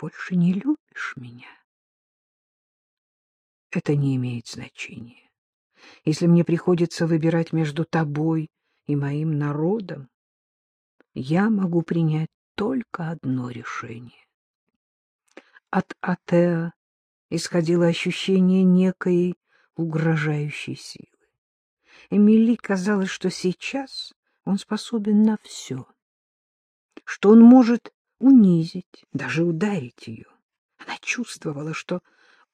больше не любишь меня? Это не имеет значения. Если мне приходится выбирать между тобой и моим народом, я могу принять только одно решение. От Атеа исходило ощущение некой угрожающей силы. Эмили казалось, что сейчас он способен на все, что он может унизить, даже ударить ее. Она чувствовала, что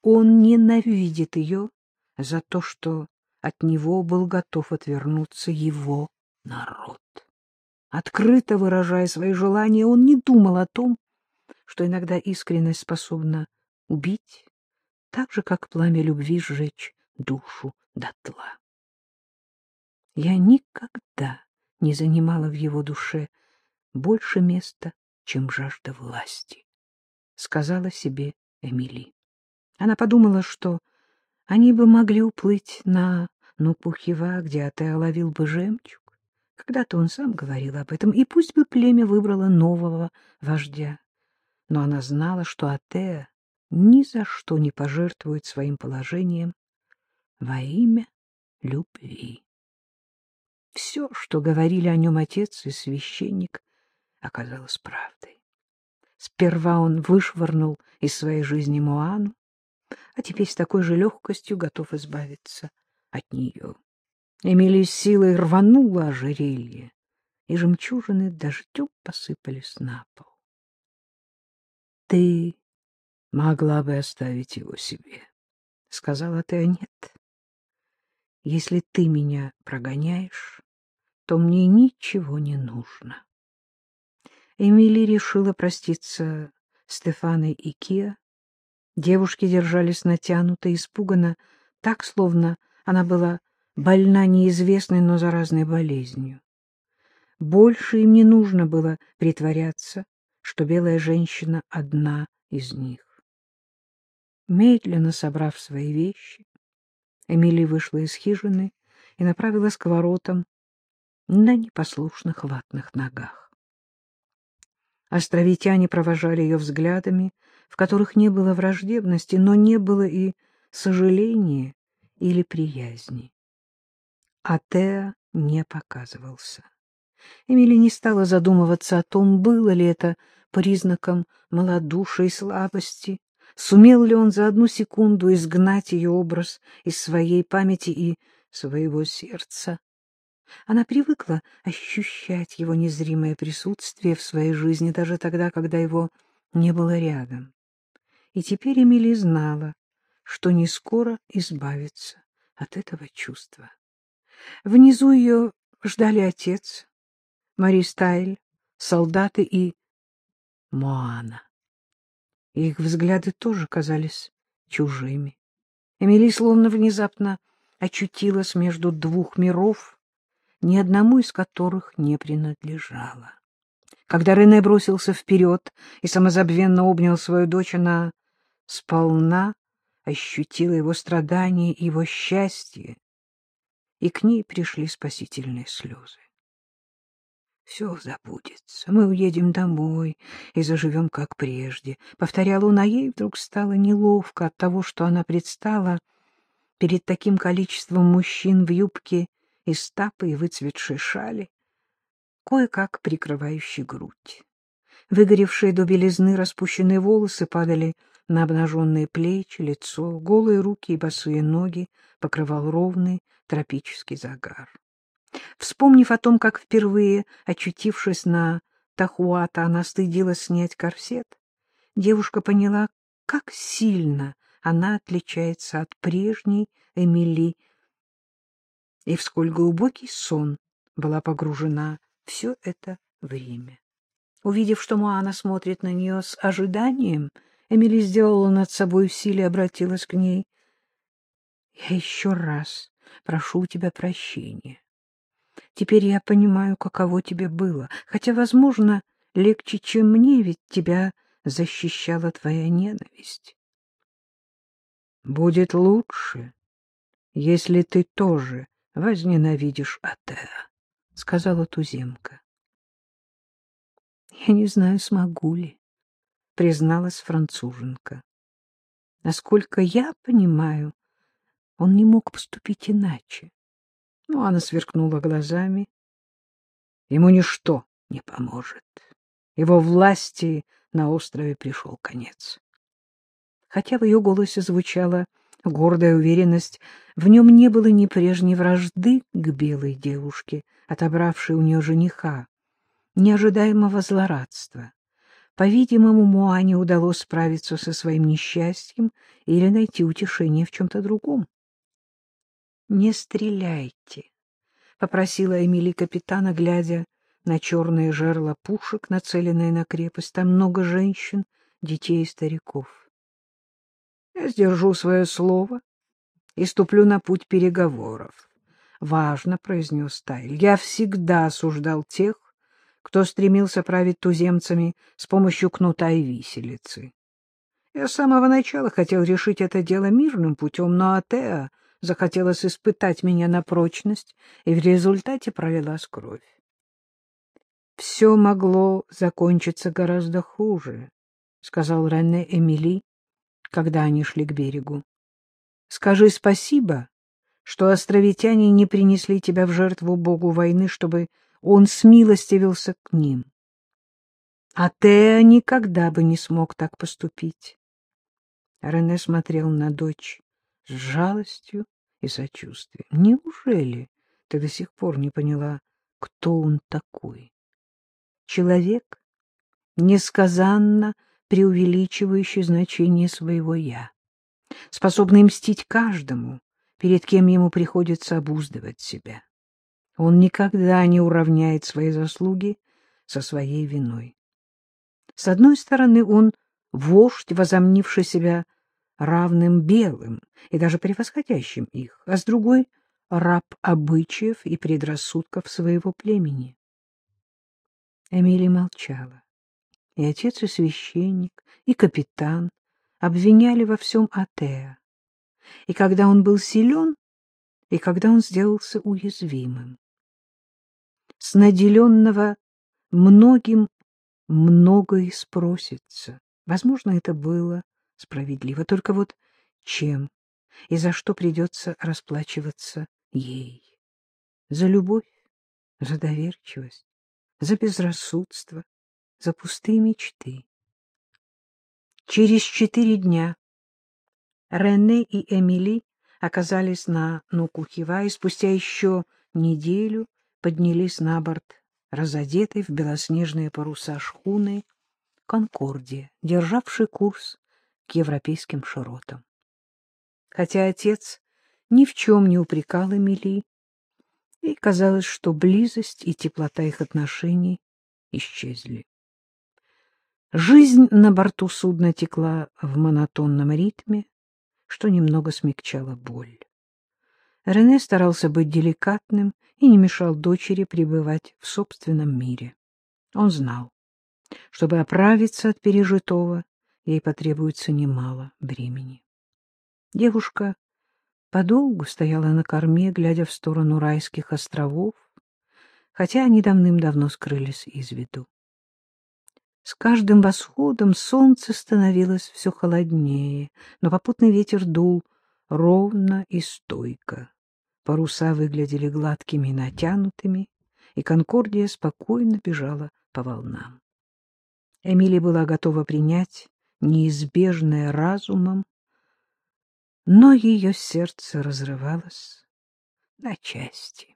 он ненавидит ее за то, что от него был готов отвернуться его народ. Открыто выражая свои желания, он не думал о том, что иногда искренность способна убить, так же, как пламя любви сжечь душу дотла. Я никогда не занимала в его душе больше места, чем жажда власти, — сказала себе Эмили. Она подумала, что они бы могли уплыть на Нупухева, где Атеа ловил бы жемчуг. Когда-то он сам говорил об этом, и пусть бы племя выбрало нового вождя. Но она знала, что Атеа ни за что не пожертвует своим положением во имя любви. Все, что говорили о нем отец и священник, оказалось правдой. Сперва он вышвырнул из своей жизни Моану, а теперь с такой же легкостью готов избавиться от нее. Эмили с силой рванула ожерелье, и жемчужины дождем посыпались на пол. — Ты могла бы оставить его себе, — сказала ты, нет. Если ты меня прогоняешь, то мне ничего не нужно. Эмили решила проститься Стефаной и Киа. Девушки держались натянуто, испуганно, так, словно она была больна неизвестной, но заразной болезнью. Больше им не нужно было притворяться, что белая женщина одна из них. Медленно собрав свои вещи, Эмили вышла из хижины и направилась к воротам, на непослушных ватных ногах. Островитяне провожали ее взглядами, в которых не было враждебности, но не было и сожаления или приязни. А Теа не показывался. Эмили не стала задумываться о том, было ли это признаком малодушия и слабости, сумел ли он за одну секунду изгнать ее образ из своей памяти и своего сердца. Она привыкла ощущать его незримое присутствие в своей жизни даже тогда, когда его не было рядом. И теперь Эмили знала, что не скоро избавится от этого чувства. Внизу ее ждали отец, Мари Стайль, солдаты и Моана. Их взгляды тоже казались чужими. Эмили словно внезапно очутилась между двух миров — ни одному из которых не принадлежала. Когда Рене бросился вперед и самозабвенно обнял свою дочь, она сполна ощутила его страдания и его счастье, и к ней пришли спасительные слезы. «Все забудется, мы уедем домой и заживем, как прежде», — повторял он, а ей вдруг стало неловко от того, что она предстала перед таким количеством мужчин в юбке из тапы и выцветшей шали, кое-как прикрывающей грудь. Выгоревшие до белизны распущенные волосы падали на обнаженные плечи, лицо, голые руки и босые ноги покрывал ровный тропический загар. Вспомнив о том, как впервые, очутившись на Тахуата, она стыдилась снять корсет, девушка поняла, как сильно она отличается от прежней Эмили и в сколь глубокий сон была погружена все это время. Увидев, что Моана смотрит на нее с ожиданием, Эмили сделала над собой усилие и обратилась к ней. — Я еще раз прошу у тебя прощения. Теперь я понимаю, каково тебе было, хотя, возможно, легче, чем мне, ведь тебя защищала твоя ненависть. — Будет лучше, если ты тоже возненавидишь Атеа, — сказала туземка. — Я не знаю, смогу ли. призналась француженка. Насколько я понимаю, он не мог поступить иначе. Ну, она сверкнула глазами. Ему ничто не поможет. Его власти на острове пришел конец. Хотя в ее голосе звучала гордая уверенность, в нем не было ни прежней вражды к белой девушке, отобравшей у нее жениха, ни ожидаемого злорадства. По-видимому, Муане удалось справиться со своим несчастьем или найти утешение в чем-то другом. — Не стреляйте, — попросила Эмили капитана, глядя на черные жерла пушек, нацеленные на крепость. Там много женщин, детей и стариков. Я сдержу свое слово и ступлю на путь переговоров. Важно, — произнес Тайль, — я всегда осуждал тех, кто стремился править туземцами с помощью кнута и виселицы. Я с самого начала хотел решить это дело мирным путем, но Атеа захотелось испытать меня на прочность, и в результате пролилась кровь. Все могло закончиться гораздо хуже, — сказал Рене Эмили, когда они шли к берегу. — Скажи спасибо, что островитяне не принесли тебя в жертву богу войны, чтобы он смилостивился к ним. А Теа никогда бы не смог так поступить. Рене смотрел на дочь с жалостью и сочувствием. Неужели ты до сих пор не поняла, кто он такой? Человек, несказанно преувеличивающий значение своего «я», способный мстить каждому, перед кем ему приходится обуздывать себя. Он никогда не уравняет свои заслуги со своей виной. С одной стороны, он вождь, возомнивший себя равным белым и даже превосходящим их, а с другой — раб обычаев и предрассудков своего племени. Эмилия молчала. И отец, и священник, и капитан обвиняли во всем Атеа. И когда он был силен, и когда он сделался уязвимым с наделенного многим многое спросится. Возможно, это было справедливо. Только вот чем и за что придется расплачиваться ей? За любовь, за доверчивость, за безрассудство, за пустые мечты. Через четыре дня Рене и Эмили оказались на Нукухива, и спустя еще неделю поднялись на борт разодетой в белоснежные паруса шхуны «Конкордия», державшей курс к европейским широтам. Хотя отец ни в чем не упрекал Эмили, и казалось, что близость и теплота их отношений исчезли. Жизнь на борту судна текла в монотонном ритме, что немного смягчало боль. Рене старался быть деликатным и не мешал дочери пребывать в собственном мире. Он знал, чтобы оправиться от пережитого, ей потребуется немало времени. Девушка подолгу стояла на корме, глядя в сторону райских островов, хотя они давным-давно скрылись из виду. С каждым восходом солнце становилось все холоднее, но попутный ветер дул ровно и стойко. Паруса выглядели гладкими и натянутыми, и Конкордия спокойно бежала по волнам. Эмили была готова принять неизбежное разумом, но ее сердце разрывалось на части.